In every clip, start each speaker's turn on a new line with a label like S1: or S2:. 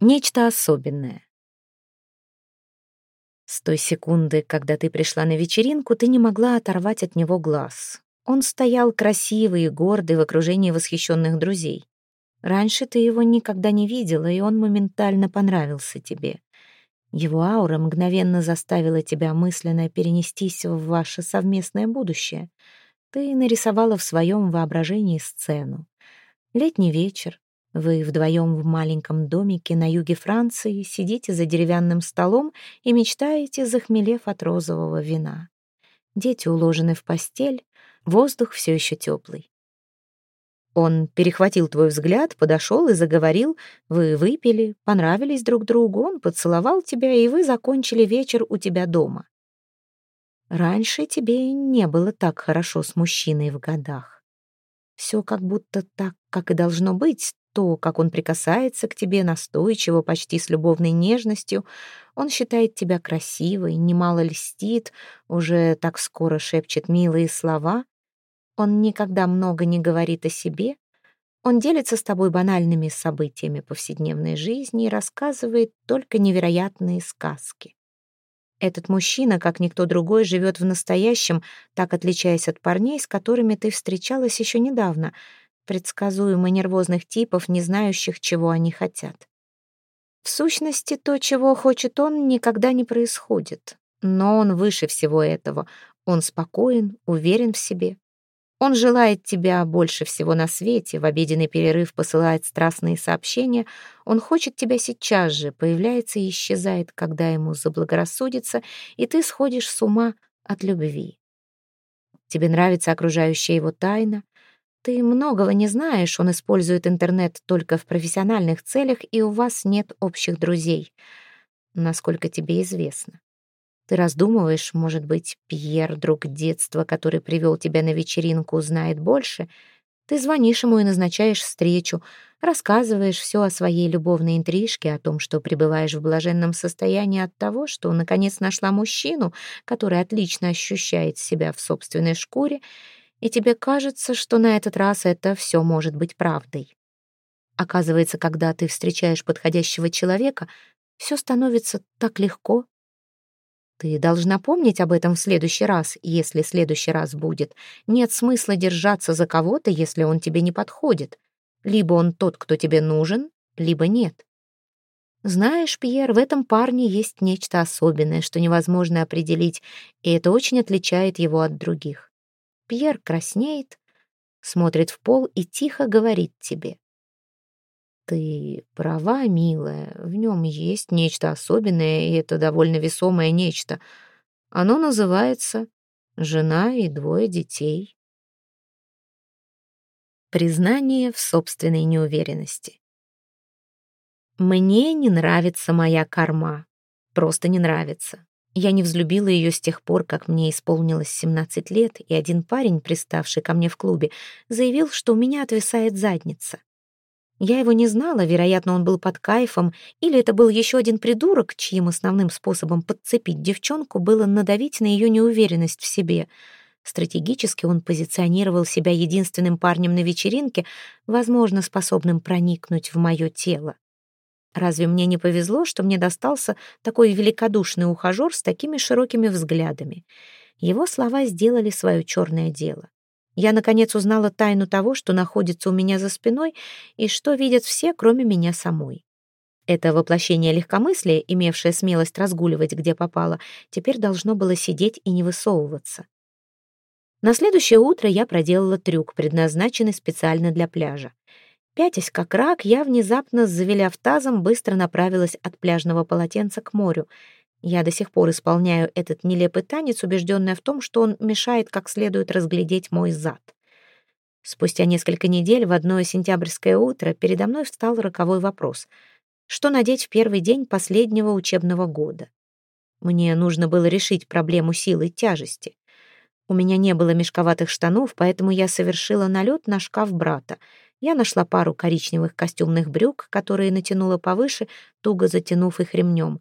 S1: Нечто особенное. С той секунды, когда ты пришла на вечеринку, ты не могла оторвать от него глаз. Он стоял красивый и гордый в окружении восхищенных друзей. Раньше ты его никогда не видела, и он моментально понравился тебе. Его аура мгновенно заставила тебя мысленно перенестись в ваше совместное будущее. Ты нарисовала в своем воображении сцену. Летний вечер, вы вдвоем в маленьком домике на юге Франции сидите за деревянным столом и мечтаете, захмелев от розового вина. Дети уложены в постель, воздух все еще теплый. Он перехватил твой взгляд, подошел и заговорил. Вы выпили, понравились друг другу, он поцеловал тебя, и вы закончили вечер у тебя дома. Раньше тебе не было так хорошо с мужчиной в годах. Все как будто так, как и должно быть, то, как он прикасается к тебе настойчиво, почти с любовной нежностью. Он считает тебя красивой, немало льстит, уже так скоро шепчет милые слова. Он никогда много не говорит о себе. Он делится с тобой банальными событиями повседневной жизни и рассказывает только невероятные сказки. Этот мужчина, как никто другой, живет в настоящем, так отличаясь от парней, с которыми ты встречалась еще недавно — предсказуемо нервозных типов, не знающих, чего они хотят. В сущности, то, чего хочет он, никогда не происходит. Но он выше всего этого. Он спокоен, уверен в себе. Он желает тебя больше всего на свете, в обеденный перерыв посылает страстные сообщения. Он хочет тебя сейчас же, появляется и исчезает, когда ему заблагорассудится, и ты сходишь с ума от любви. Тебе нравится окружающая его тайна, ты многого не знаешь, он использует интернет только в профессиональных целях, и у вас нет общих друзей, насколько тебе известно. Ты раздумываешь, может быть, Пьер, друг детства, который привел тебя на вечеринку, знает больше. Ты звонишь ему и назначаешь встречу, рассказываешь все о своей любовной интрижке, о том, что пребываешь в блаженном состоянии от того, что наконец нашла мужчину, который отлично ощущает себя в собственной шкуре, и тебе кажется, что на этот раз это все может быть правдой. Оказывается, когда ты встречаешь подходящего человека, все становится так легко. Ты должна помнить об этом в следующий раз, если следующий раз будет. Нет смысла держаться за кого-то, если он тебе не подходит. Либо он тот, кто тебе нужен, либо нет. Знаешь, Пьер, в этом парне есть нечто особенное, что невозможно определить, и это очень отличает его от других. Пьер краснеет, смотрит в пол и тихо говорит тебе. Ты права, милая, в нем есть нечто особенное, и это довольно весомое нечто. Оно называется «Жена и двое детей». Признание в собственной неуверенности. Мне не нравится моя карма. Просто не нравится. Я не взлюбила ее с тех пор, как мне исполнилось 17 лет, и один парень, приставший ко мне в клубе, заявил, что у меня отвисает задница. Я его не знала, вероятно, он был под кайфом, или это был еще один придурок, чьим основным способом подцепить девчонку было надавить на ее неуверенность в себе. Стратегически он позиционировал себя единственным парнем на вечеринке, возможно, способным проникнуть в мое тело. Разве мне не повезло, что мне достался такой великодушный ухажер с такими широкими взглядами? Его слова сделали свое черное дело. Я, наконец, узнала тайну того, что находится у меня за спиной и что видят все, кроме меня самой. Это воплощение легкомыслия, имевшее смелость разгуливать где попало, теперь должно было сидеть и не высовываться. На следующее утро я проделала трюк, предназначенный специально для пляжа. Пятясь как рак, я, внезапно завиляв тазом, быстро направилась от пляжного полотенца к морю. Я до сих пор исполняю этот нелепый танец, убежденная в том, что он мешает как следует разглядеть мой зад. Спустя несколько недель в одно сентябрьское утро передо мной встал роковой вопрос. Что надеть в первый день последнего учебного года? Мне нужно было решить проблему силы тяжести. У меня не было мешковатых штанов, поэтому я совершила налет на шкаф брата — я нашла пару коричневых костюмных брюк, которые натянула повыше, туго затянув их ремнем,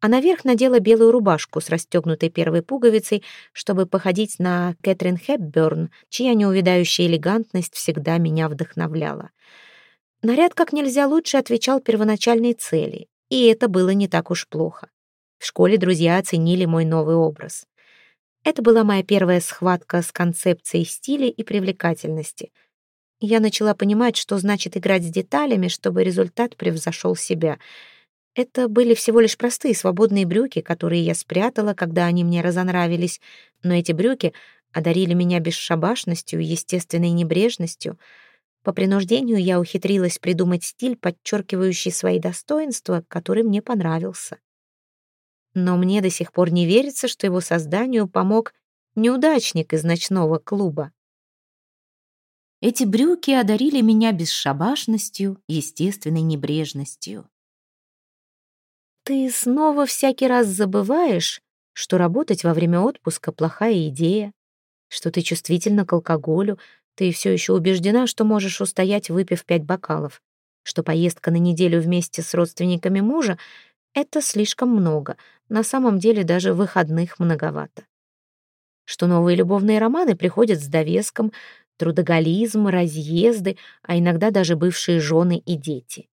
S1: а наверх надела белую рубашку с расстегнутой первой пуговицей, чтобы походить на Кэтрин Хепберн, чья неувядающая элегантность всегда меня вдохновляла. Наряд как нельзя лучше отвечал первоначальной цели, и это было не так уж плохо. В школе друзья оценили мой новый образ. Это была моя первая схватка с концепцией стиля и привлекательности. Я начала понимать, что значит играть с деталями, чтобы результат превзошел себя. Это были всего лишь простые свободные брюки, которые я спрятала, когда они мне разонравились, но эти брюки одарили меня бесшабашностью и естественной небрежностью. По принуждению я ухитрилась придумать стиль, подчеркивающий свои достоинства, который мне понравился но мне до сих пор не верится, что его созданию помог неудачник из ночного клуба. Эти брюки одарили меня бесшабашностью, естественной небрежностью. Ты снова всякий раз забываешь, что работать во время отпуска — плохая идея, что ты чувствительна к алкоголю, ты все еще убеждена, что можешь устоять, выпив пять бокалов, что поездка на неделю вместе с родственниками мужа это слишком много, на самом деле даже выходных многовато. Что новые любовные романы приходят с довеском, трудоголизм, разъезды, а иногда даже бывшие жены и дети.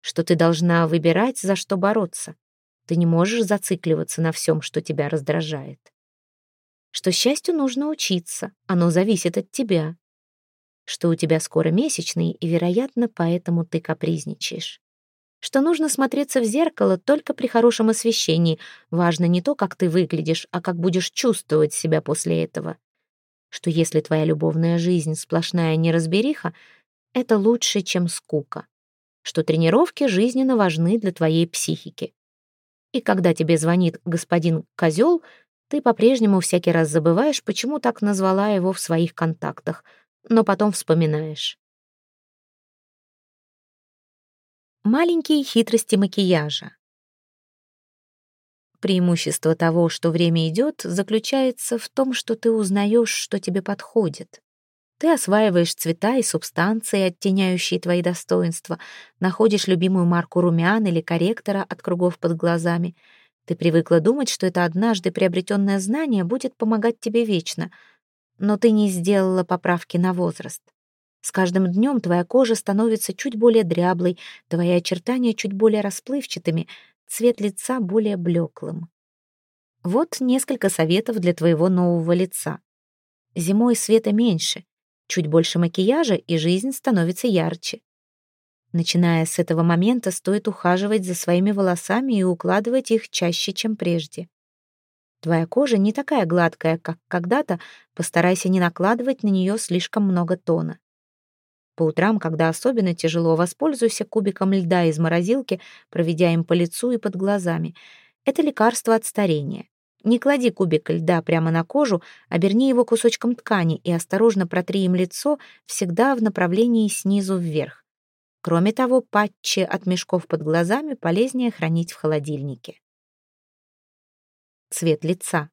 S1: Что ты должна выбирать, за что бороться. Ты не можешь зацикливаться на всем, что тебя раздражает. Что счастью нужно учиться, оно зависит от тебя. Что у тебя скоро месячный, и, вероятно, поэтому ты капризничаешь что нужно смотреться в зеркало только при хорошем освещении. Важно не то, как ты выглядишь, а как будешь чувствовать себя после этого. Что если твоя любовная жизнь сплошная неразбериха, это лучше, чем скука. Что тренировки жизненно важны для твоей психики. И когда тебе звонит господин Козел, ты по-прежнему всякий раз забываешь, почему так назвала его в своих контактах, но потом вспоминаешь. Маленькие хитрости макияжа. Преимущество того, что время идет, заключается в том, что ты узнаешь, что тебе подходит. Ты осваиваешь цвета и субстанции, оттеняющие твои достоинства, находишь любимую марку румян или корректора от кругов под глазами. Ты привыкла думать, что это однажды приобретенное знание будет помогать тебе вечно, но ты не сделала поправки на возраст. С каждым днем твоя кожа становится чуть более дряблой, твои очертания чуть более расплывчатыми, цвет лица более блеклым. Вот несколько советов для твоего нового лица. Зимой света меньше, чуть больше макияжа, и жизнь становится ярче. Начиная с этого момента, стоит ухаживать за своими волосами и укладывать их чаще, чем прежде. Твоя кожа не такая гладкая, как когда-то, постарайся не накладывать на нее слишком много тона. По утрам, когда особенно тяжело, воспользуйся кубиком льда из морозилки, проведя им по лицу и под глазами. Это лекарство от старения. Не клади кубик льда прямо на кожу, оберни его кусочком ткани и осторожно протри им лицо всегда в направлении снизу вверх. Кроме того, патчи от мешков под глазами полезнее хранить в холодильнике. Цвет лица.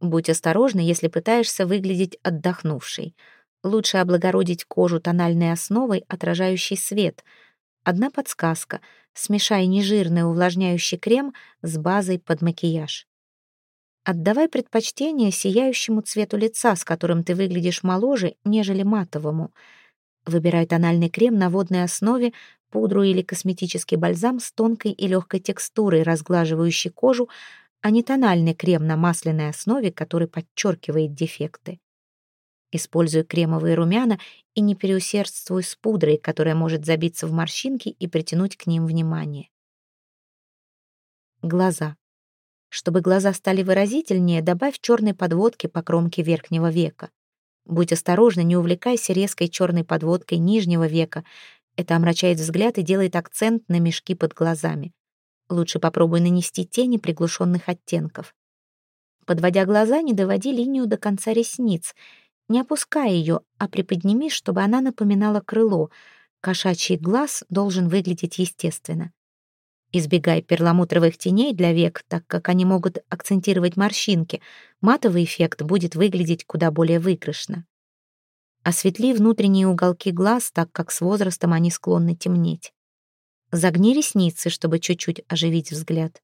S1: Будь осторожна, если пытаешься выглядеть отдохнувшей. Лучше облагородить кожу тональной основой, отражающей свет. Одна подсказка — смешай нежирный увлажняющий крем с базой под макияж. Отдавай предпочтение сияющему цвету лица, с которым ты выглядишь моложе, нежели матовому. Выбирай тональный крем на водной основе, пудру или косметический бальзам с тонкой и легкой текстурой, разглаживающей кожу, а не тональный крем на масляной основе, который подчеркивает дефекты. Используй кремовые румяна и не переусердствуй с пудрой, которая может забиться в морщинки и притянуть к ним внимание. Глаза. Чтобы глаза стали выразительнее, добавь черной подводки по кромке верхнего века. Будь осторожна, не увлекайся резкой черной подводкой нижнего века. Это омрачает взгляд и делает акцент на мешки под глазами. Лучше попробуй нанести тени приглушенных оттенков. Подводя глаза, не доводи линию до конца ресниц — не опускай ее, а приподними, чтобы она напоминала крыло. Кошачий глаз должен выглядеть естественно. Избегай перламутровых теней для век, так как они могут акцентировать морщинки. Матовый эффект будет выглядеть куда более выигрышно. Осветли внутренние уголки глаз, так как с возрастом они склонны темнеть. Загни ресницы, чтобы чуть-чуть оживить взгляд.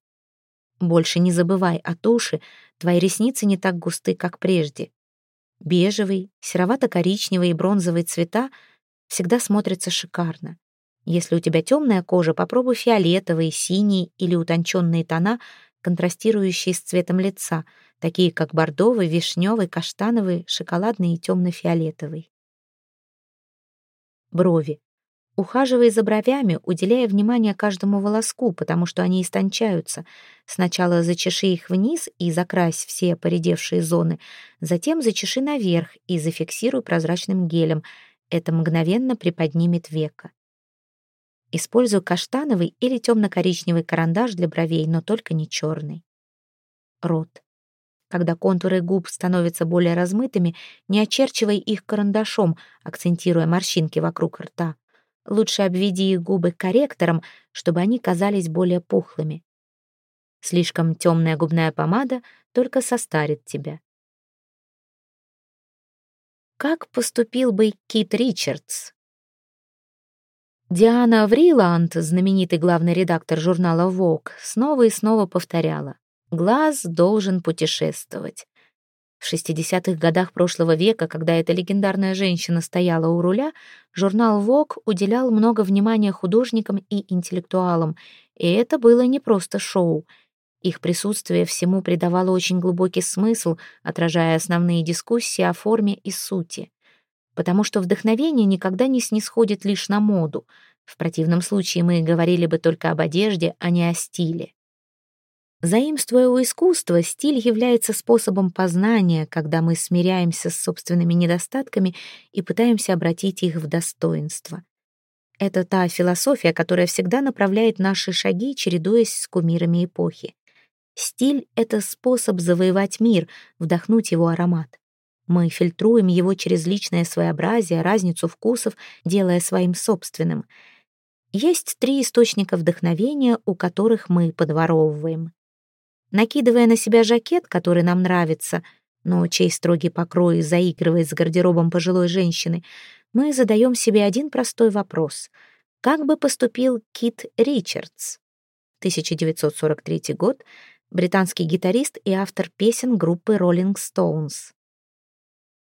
S1: Больше не забывай о туши, твои ресницы не так густы, как прежде. Бежевый, серовато-коричневый и бронзовый цвета всегда смотрятся шикарно. Если у тебя темная кожа, попробуй фиолетовый, синий или утонченные тона, контрастирующие с цветом лица, такие как бордовый, вишневый, каштановый, шоколадный и темно-фиолетовый. Брови. Ухаживай за бровями, уделяя внимание каждому волоску, потому что они истончаются. Сначала зачеши их вниз и закрась все поредевшие зоны, затем зачеши наверх и зафиксируй прозрачным гелем. Это мгновенно приподнимет века. Используй каштановый или темно-коричневый карандаш для бровей, но только не черный. Рот. Когда контуры губ становятся более размытыми, не очерчивай их карандашом, акцентируя морщинки вокруг рта. Лучше обведи их губы корректором, чтобы они казались более пухлыми. Слишком темная губная помада только состарит тебя. Как поступил бы Кит Ричардс, Диана Вриланд, знаменитый главный редактор журнала Vogue, снова и снова повторяла «Глаз должен путешествовать». В 60-х годах прошлого века, когда эта легендарная женщина стояла у руля, журнал Vogue уделял много внимания художникам и интеллектуалам, и это было не просто шоу. Их присутствие всему придавало очень глубокий смысл, отражая основные дискуссии о форме и сути потому что вдохновение никогда не снисходит лишь на моду. В противном случае мы говорили бы только об одежде, а не о стиле. Заимствуя у искусства, стиль является способом познания, когда мы смиряемся с собственными недостатками и пытаемся обратить их в достоинство. Это та философия, которая всегда направляет наши шаги, чередуясь с кумирами эпохи. Стиль — это способ завоевать мир, вдохнуть его аромат. Мы фильтруем его через личное своеобразие, разницу вкусов, делая своим собственным. Есть три источника вдохновения, у которых мы подворовываем. Накидывая на себя жакет, который нам нравится, но чей строгий покрой заигрывает с гардеробом пожилой женщины, мы задаем себе один простой вопрос. Как бы поступил Кит Ричардс? 1943 год, британский гитарист и автор песен группы Rolling Stones.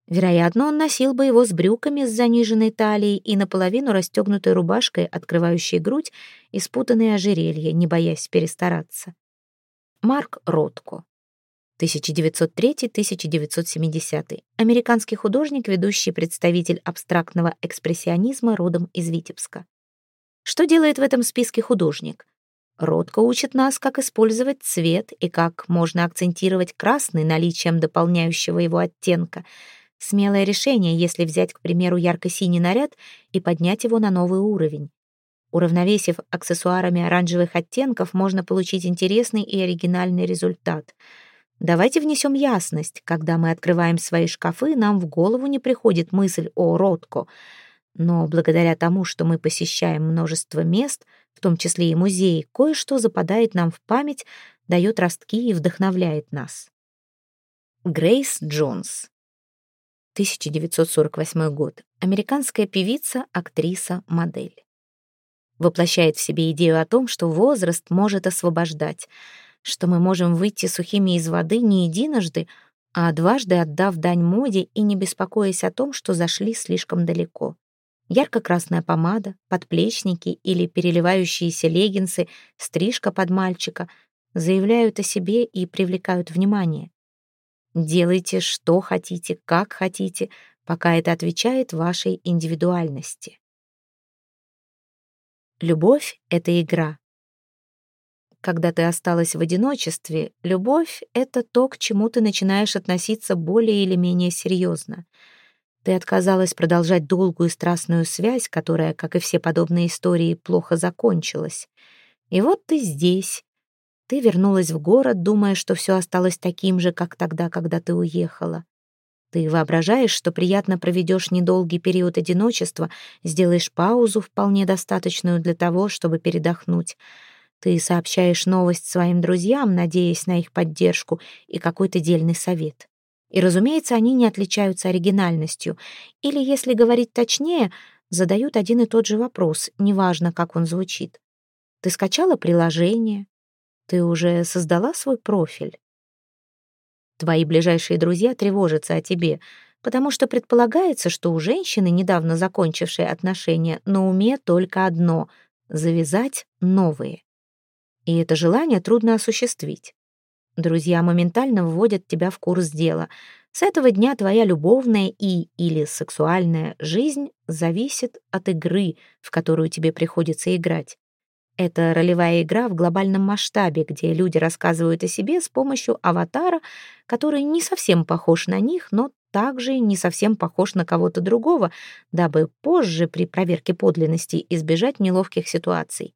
S1: Вероятно, он носил бы его с брюками с заниженной талией и наполовину расстегнутой рубашкой, открывающей грудь, и спутанные ожерелья, не боясь перестараться. Марк Ротко. 1903-1970. Американский художник, ведущий представитель абстрактного экспрессионизма родом из Витебска. Что делает в этом списке художник? Ротко учит нас, как использовать цвет и как можно акцентировать красный наличием дополняющего его оттенка — Смелое решение, если взять, к примеру, ярко-синий наряд и поднять его на новый уровень. Уравновесив аксессуарами оранжевых оттенков, можно получить интересный и оригинальный результат. Давайте внесем ясность. Когда мы открываем свои шкафы, нам в голову не приходит мысль о Ротко. Но благодаря тому, что мы посещаем множество мест, в том числе и музеи, кое-что западает нам в память, дает ростки и вдохновляет нас. Грейс Джонс 1948 год. Американская певица, актриса, модель. Воплощает в себе идею о том, что возраст может освобождать, что мы можем выйти сухими из воды не единожды, а дважды отдав дань моде и не беспокоясь о том, что зашли слишком далеко. Ярко-красная помада, подплечники или переливающиеся леггинсы, стрижка под мальчика заявляют о себе и привлекают внимание. Делайте, что хотите, как хотите, пока это отвечает вашей индивидуальности. Любовь — это игра. Когда ты осталась в одиночестве, любовь — это то, к чему ты начинаешь относиться более или менее серьезно. Ты отказалась продолжать долгую страстную связь, которая, как и все подобные истории, плохо закончилась. И вот ты здесь, ты вернулась в город, думая, что все осталось таким же, как тогда, когда ты уехала. Ты воображаешь, что приятно проведешь недолгий период одиночества, сделаешь паузу, вполне достаточную для того, чтобы передохнуть. Ты сообщаешь новость своим друзьям, надеясь на их поддержку и какой-то дельный совет. И, разумеется, они не отличаются оригинальностью. Или, если говорить точнее, задают один и тот же вопрос, неважно, как он звучит. Ты скачала приложение, ты уже создала свой профиль? Твои ближайшие друзья тревожатся о тебе. потому что предполагается, что у женщины, недавно закончившей отношения, на уме только одно — завязать новые. И это желание трудно осуществить. Друзья моментально вводят тебя в курс дела. С этого дня твоя любовная и или сексуальная жизнь зависит от игры, в которую тебе приходится играть. Это ролевая игра в глобальном масштабе, где люди рассказывают о себе с помощью аватара, который не совсем похож на них, но также не совсем похож на кого-то другого, дабы позже при проверке подлинности избежать неловких ситуаций.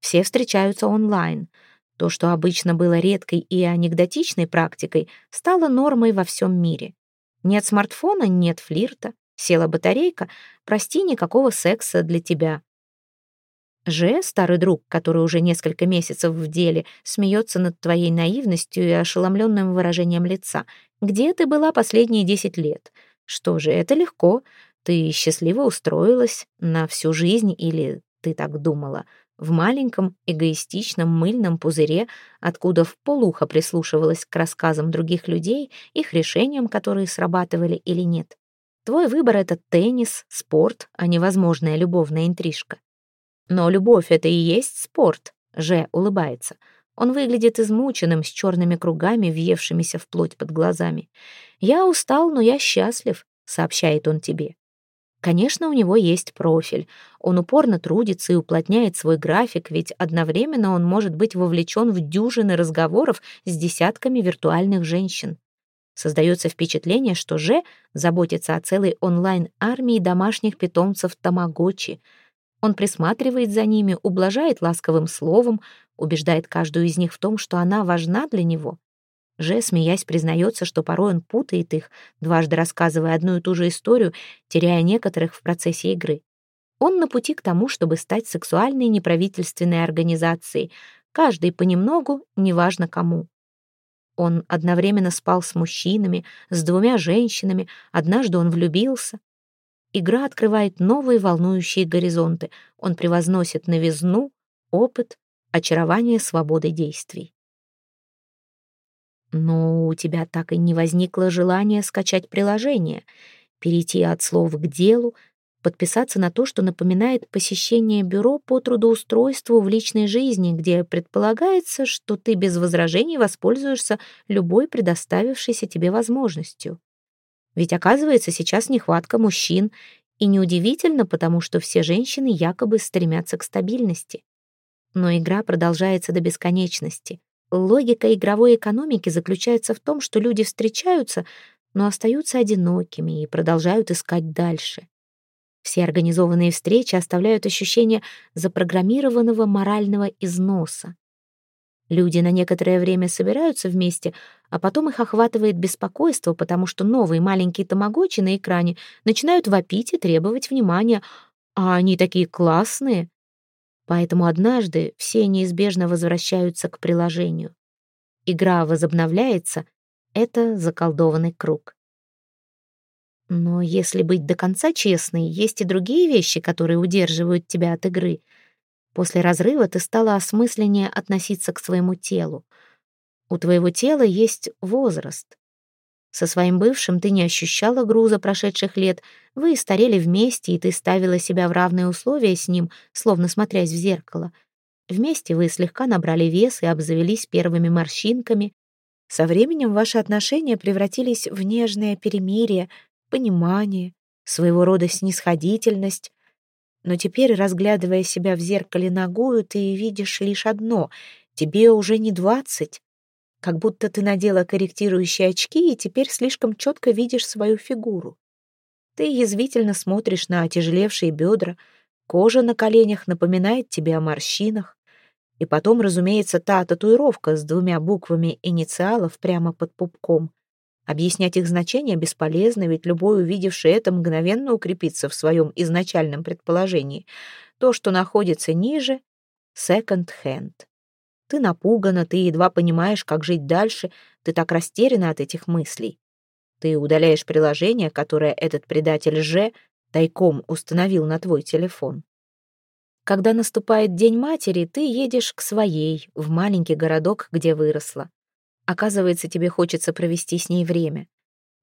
S1: Все встречаются онлайн. То, что обычно было редкой и анекдотичной практикой, стало нормой во всем мире. Нет смартфона, нет флирта. Села батарейка, прости, никакого секса для тебя. Же, старый друг, который уже несколько месяцев в деле, смеется над твоей наивностью и ошеломленным выражением лица. Где ты была последние десять лет? Что же, это легко. Ты счастливо устроилась на всю жизнь или ты так думала? В маленьком, эгоистичном, мыльном пузыре, откуда в полухо прислушивалась к рассказам других людей, их решениям, которые срабатывали или нет. Твой выбор — это теннис, спорт, а невозможная любовная интрижка. Но любовь — это и есть спорт, Же улыбается. Он выглядит измученным, с черными кругами, въевшимися вплоть под глазами. «Я устал, но я счастлив», — сообщает он тебе. Конечно, у него есть профиль. Он упорно трудится и уплотняет свой график, ведь одновременно он может быть вовлечен в дюжины разговоров с десятками виртуальных женщин. Создается впечатление, что Же заботится о целой онлайн-армии домашних питомцев Тамагочи — он присматривает за ними, ублажает ласковым словом, убеждает каждую из них в том, что она важна для него. Же, смеясь, признается, что порой он путает их, дважды рассказывая одну и ту же историю, теряя некоторых в процессе игры. Он на пути к тому, чтобы стать сексуальной неправительственной организацией, каждый понемногу, неважно кому. Он одновременно спал с мужчинами, с двумя женщинами, однажды он влюбился, Игра открывает новые волнующие горизонты. Он превозносит новизну, опыт, очарование свободы действий. Но у тебя так и не возникло желания скачать приложение, перейти от слов к делу, подписаться на то, что напоминает посещение бюро по трудоустройству в личной жизни, где предполагается, что ты без возражений воспользуешься любой предоставившейся тебе возможностью. Ведь оказывается, сейчас нехватка мужчин, и неудивительно, потому что все женщины якобы стремятся к стабильности. Но игра продолжается до бесконечности. Логика игровой экономики заключается в том, что люди встречаются, но остаются одинокими и продолжают искать дальше. Все организованные встречи оставляют ощущение запрограммированного морального износа. Люди на некоторое время собираются вместе, а потом их охватывает беспокойство, потому что новые маленькие тамагочи на экране начинают вопить и требовать внимания, а они такие классные. Поэтому однажды все неизбежно возвращаются к приложению. Игра возобновляется — это заколдованный круг. Но если быть до конца честной, есть и другие вещи, которые удерживают тебя от игры — После разрыва ты стала осмысленнее относиться к своему телу. У твоего тела есть возраст. Со своим бывшим ты не ощущала груза прошедших лет, вы старели вместе, и ты ставила себя в равные условия с ним, словно смотрясь в зеркало. Вместе вы слегка набрали вес и обзавелись первыми морщинками. Со временем ваши отношения превратились в нежное перемирие, понимание, своего рода снисходительность, но теперь, разглядывая себя в зеркале ногою, ты видишь лишь одно — тебе уже не двадцать. Как будто ты надела корректирующие очки и теперь слишком четко видишь свою фигуру. Ты язвительно смотришь на отяжелевшие бедра, кожа на коленях напоминает тебе о морщинах. И потом, разумеется, та татуировка с двумя буквами инициалов прямо под пупком — Объяснять их значение бесполезно, ведь любой, увидевший это, мгновенно укрепится в своем изначальном предположении. То, что находится ниже — second-hand. Ты напугана, ты едва понимаешь, как жить дальше, ты так растеряна от этих мыслей. Ты удаляешь приложение, которое этот предатель Ж тайком установил на твой телефон. Когда наступает День матери, ты едешь к своей, в маленький городок, где выросла. Оказывается, тебе хочется провести с ней время.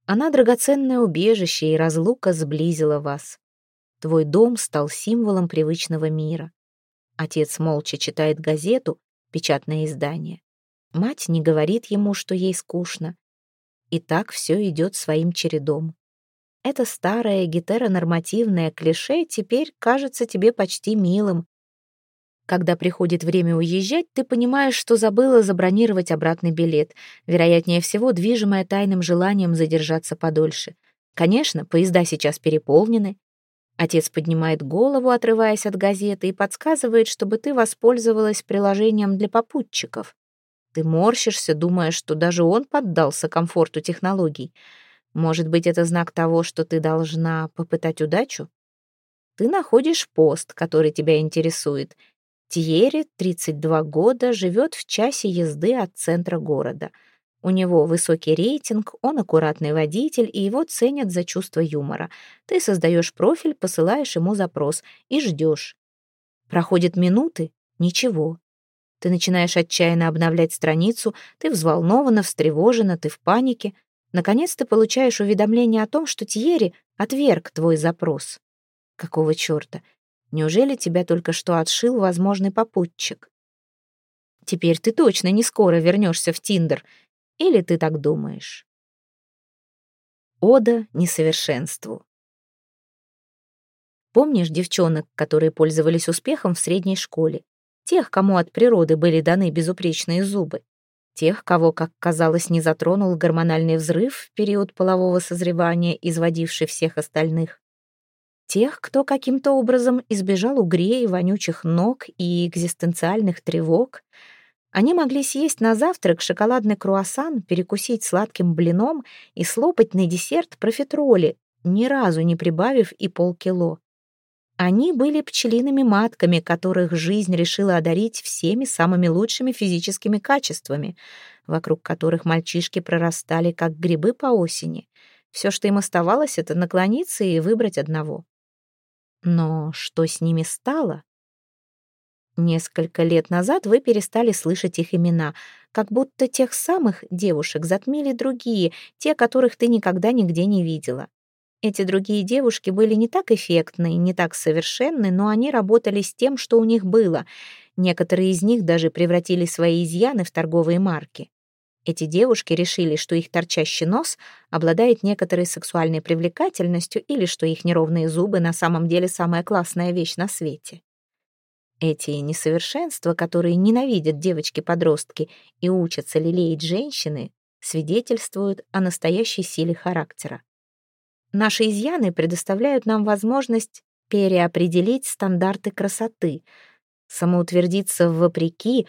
S1: Она драгоценное убежище, и разлука сблизила вас. Твой дом стал символом привычного мира. Отец молча читает газету, печатное издание. Мать не говорит ему, что ей скучно. И так все идет своим чередом. Это старое гетеронормативное клише теперь кажется тебе почти милым. Когда приходит время уезжать, ты понимаешь, что забыла забронировать обратный билет, вероятнее всего, движимая тайным желанием задержаться подольше. Конечно, поезда сейчас переполнены. Отец поднимает голову, отрываясь от газеты, и подсказывает, чтобы ты воспользовалась приложением для попутчиков. Ты морщишься, думая, что даже он поддался комфорту технологий. Может быть, это знак того, что ты должна попытать удачу? Ты находишь пост, который тебя интересует, Тьерри, 32 года, живет в часе езды от центра города. У него высокий рейтинг, он аккуратный водитель, и его ценят за чувство юмора. Ты создаешь профиль, посылаешь ему запрос и ждешь. Проходят минуты — ничего. Ты начинаешь отчаянно обновлять страницу, ты взволнована, встревожена, ты в панике. Наконец ты получаешь уведомление о том, что Тьерри отверг твой запрос. Какого черта? Неужели тебя только что отшил возможный попутчик? Теперь ты точно не скоро вернешься в Тиндер. Или ты так думаешь? Ода несовершенству. Помнишь девчонок, которые пользовались успехом в средней школе? Тех, кому от природы были даны безупречные зубы? Тех, кого, как казалось, не затронул гормональный взрыв в период полового созревания, изводивший всех остальных? Тех, кто каким-то образом избежал угрей, вонючих ног и экзистенциальных тревог. Они могли съесть на завтрак шоколадный круассан, перекусить сладким блином и слопать на десерт профитроли, ни разу не прибавив и полкило. Они были пчелиными матками, которых жизнь решила одарить всеми самыми лучшими физическими качествами, вокруг которых мальчишки прорастали, как грибы по осени. Все, что им оставалось, это наклониться и выбрать одного. Но что с ними стало? Несколько лет назад вы перестали слышать их имена, как будто тех самых девушек затмили другие, те, которых ты никогда нигде не видела. Эти другие девушки были не так эффектны, не так совершенны, но они работали с тем, что у них было. Некоторые из них даже превратили свои изъяны в торговые марки. Эти девушки решили, что их торчащий нос обладает некоторой сексуальной привлекательностью или что их неровные зубы на самом деле самая классная вещь на свете. Эти несовершенства, которые ненавидят девочки-подростки и учатся лелеять женщины, свидетельствуют о настоящей силе характера. Наши изъяны предоставляют нам возможность переопределить стандарты красоты, самоутвердиться вопреки,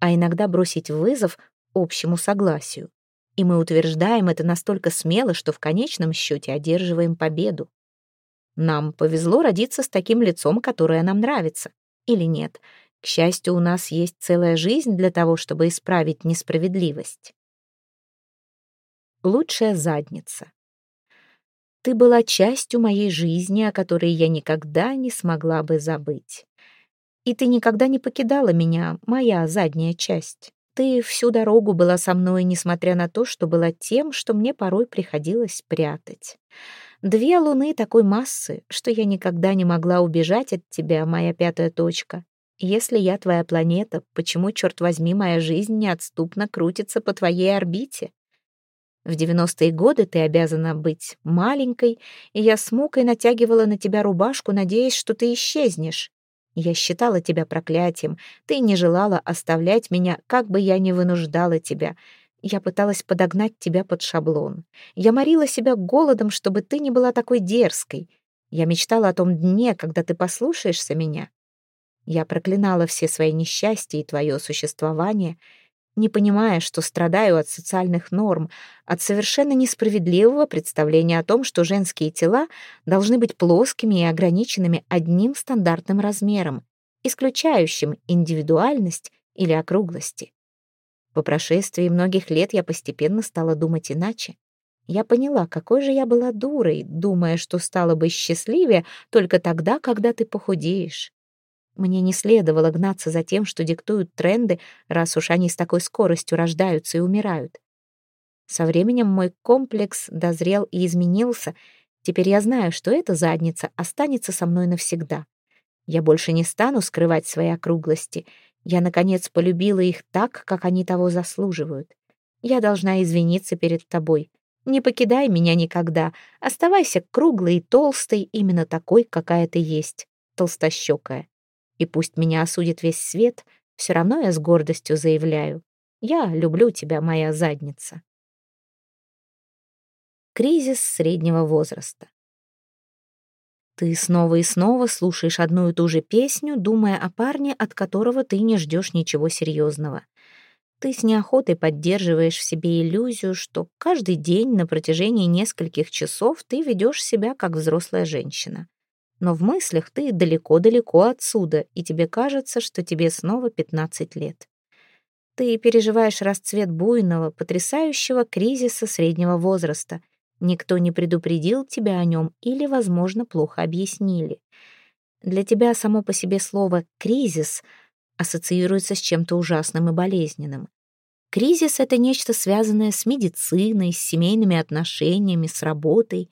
S1: а иногда бросить вызов общему согласию. И мы утверждаем это настолько смело, что в конечном счете одерживаем победу. Нам повезло родиться с таким лицом, которое нам нравится. Или нет? К счастью, у нас есть целая жизнь для того, чтобы исправить несправедливость. Лучшая задница. Ты была частью моей жизни, о которой я никогда не смогла бы забыть. И ты никогда не покидала меня, моя задняя часть. Ты всю дорогу была со мной, несмотря на то, что была тем, что мне порой приходилось прятать. Две луны такой массы, что я никогда не могла убежать от тебя, моя пятая точка. Если я твоя планета, почему, черт возьми, моя жизнь неотступно крутится по твоей орбите? В девяностые годы ты обязана быть маленькой, и я с мукой натягивала на тебя рубашку, надеясь, что ты исчезнешь. Я считала тебя проклятием. Ты не желала оставлять меня, как бы я ни вынуждала тебя. Я пыталась подогнать тебя под шаблон. Я морила себя голодом, чтобы ты не была такой дерзкой. Я мечтала о том дне, когда ты послушаешься меня. Я проклинала все свои несчастья и твое существование — не понимая, что страдаю от социальных норм, от совершенно несправедливого представления о том, что женские тела должны быть плоскими и ограниченными одним стандартным размером, исключающим индивидуальность или округлости. По прошествии многих лет я постепенно стала думать иначе. Я поняла, какой же я была дурой, думая, что стала бы счастливее только тогда, когда ты похудеешь. Мне не следовало гнаться за тем, что диктуют тренды, раз уж они с такой скоростью рождаются и умирают. Со временем мой комплекс дозрел и изменился. Теперь я знаю, что эта задница останется со мной навсегда. Я больше не стану скрывать свои округлости. Я, наконец, полюбила их так, как они того заслуживают. Я должна извиниться перед тобой. Не покидай меня никогда. Оставайся круглой и толстой, именно такой, какая ты есть, толстощекая. И пусть меня осудит весь свет, все равно я с гордостью заявляю. Я люблю тебя, моя задница. Кризис среднего возраста. Ты снова и снова слушаешь одну и ту же песню, думая о парне, от которого ты не ждешь ничего серьезного. Ты с неохотой поддерживаешь в себе иллюзию, что каждый день на протяжении нескольких часов ты ведешь себя как взрослая женщина. Но в мыслях ты далеко-далеко отсюда, и тебе кажется, что тебе снова 15 лет. Ты переживаешь расцвет буйного, потрясающего кризиса среднего возраста, Никто не предупредил тебя о нем или, возможно, плохо объяснили. Для тебя само по себе слово «кризис» ассоциируется с чем-то ужасным и болезненным. Кризис — это нечто связанное с медициной, с семейными отношениями, с работой.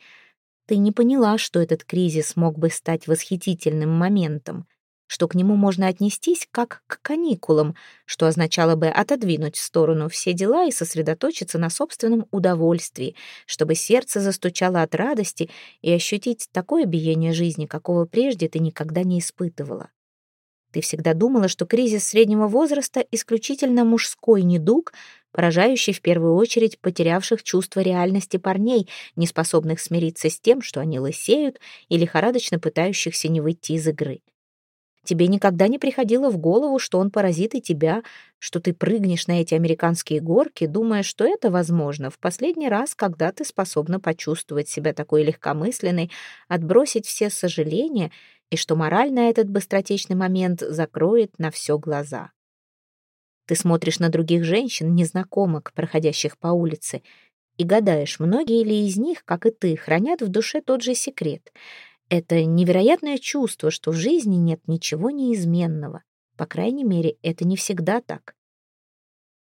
S1: Ты не поняла, что этот кризис мог бы стать восхитительным моментом — что к нему можно отнестись как к каникулам, что означало бы отодвинуть в сторону все дела и сосредоточиться на собственном удовольствии, чтобы сердце застучало от радости и ощутить такое биение жизни, какого прежде ты никогда не испытывала. Ты всегда думала, что кризис среднего возраста — исключительно мужской недуг, поражающий в первую очередь потерявших чувство реальности парней, не способных смириться с тем, что они лысеют, и лихорадочно пытающихся не выйти из игры. Тебе никогда не приходило в голову, что он паразит и тебя, что ты прыгнешь на эти американские горки, думая, что это возможно в последний раз, когда ты способна почувствовать себя такой легкомысленной, отбросить все сожаления, и что мораль на этот быстротечный момент закроет на все глаза. Ты смотришь на других женщин, незнакомок, проходящих по улице, и гадаешь, многие ли из них, как и ты, хранят в душе тот же секрет — это невероятное чувство, что в жизни нет ничего неизменного. По крайней мере, это не всегда так.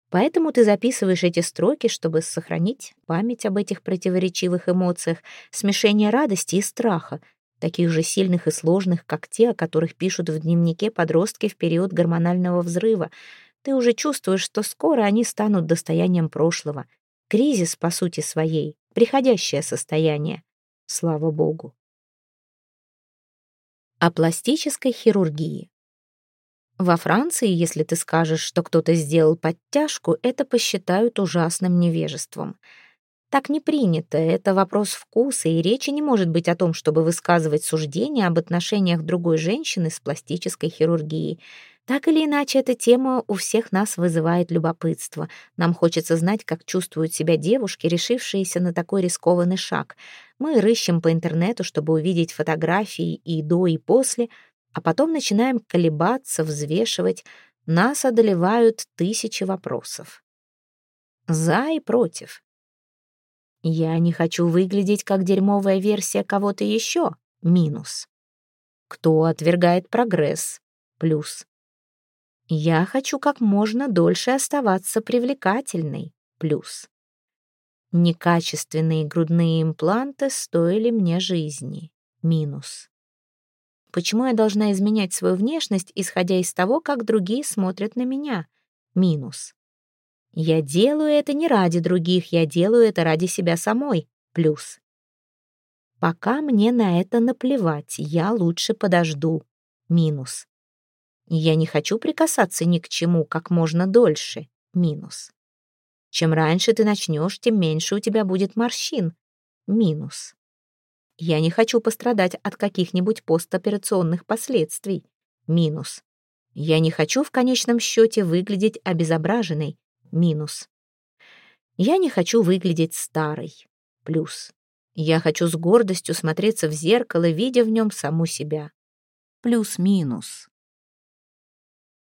S1: Поэтому ты записываешь эти строки, чтобы сохранить память об этих противоречивых эмоциях, смешение радости и страха, таких же сильных и сложных, как те, о которых пишут в дневнике подростки в период гормонального взрыва. Ты уже чувствуешь, что скоро они станут достоянием прошлого. Кризис, по сути своей, приходящее состояние. Слава Богу о пластической хирургии. Во Франции, если ты скажешь, что кто-то сделал подтяжку, это посчитают ужасным невежеством. Так не принято, это вопрос вкуса, и речи не может быть о том, чтобы высказывать суждения об отношениях другой женщины с пластической хирургией. Так или иначе, эта тема у всех нас вызывает любопытство. Нам хочется знать, как чувствуют себя девушки, решившиеся на такой рискованный шаг. Мы рыщем по интернету, чтобы увидеть фотографии и до, и после, а потом начинаем колебаться, взвешивать. Нас одолевают тысячи вопросов. За и против. Я не хочу выглядеть как дерьмовая версия кого-то еще. Минус. Кто отвергает прогресс? Плюс. Я хочу как можно дольше оставаться привлекательной. Плюс. Некачественные грудные импланты стоили мне жизни. Минус. Почему я должна изменять свою внешность, исходя из того, как другие смотрят на меня? Минус. Я делаю это не ради других, я делаю это ради себя самой. Плюс. Пока мне на это наплевать, я лучше подожду. Минус. Я не хочу прикасаться ни к чему как можно дольше. Минус. Чем раньше ты начнешь, тем меньше у тебя будет морщин. Минус. Я не хочу пострадать от каких-нибудь постоперационных последствий. Минус. Я не хочу в конечном счете выглядеть обезображенной. Минус. Я не хочу выглядеть старой. Плюс. Я хочу с гордостью смотреться в зеркало, видя в нем саму себя. Плюс-минус.